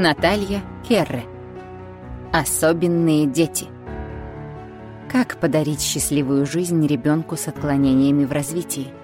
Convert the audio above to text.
Наталья Керре. Особенные дети. Как подарить счастливую жизнь ребенку с отклонениями в развитии?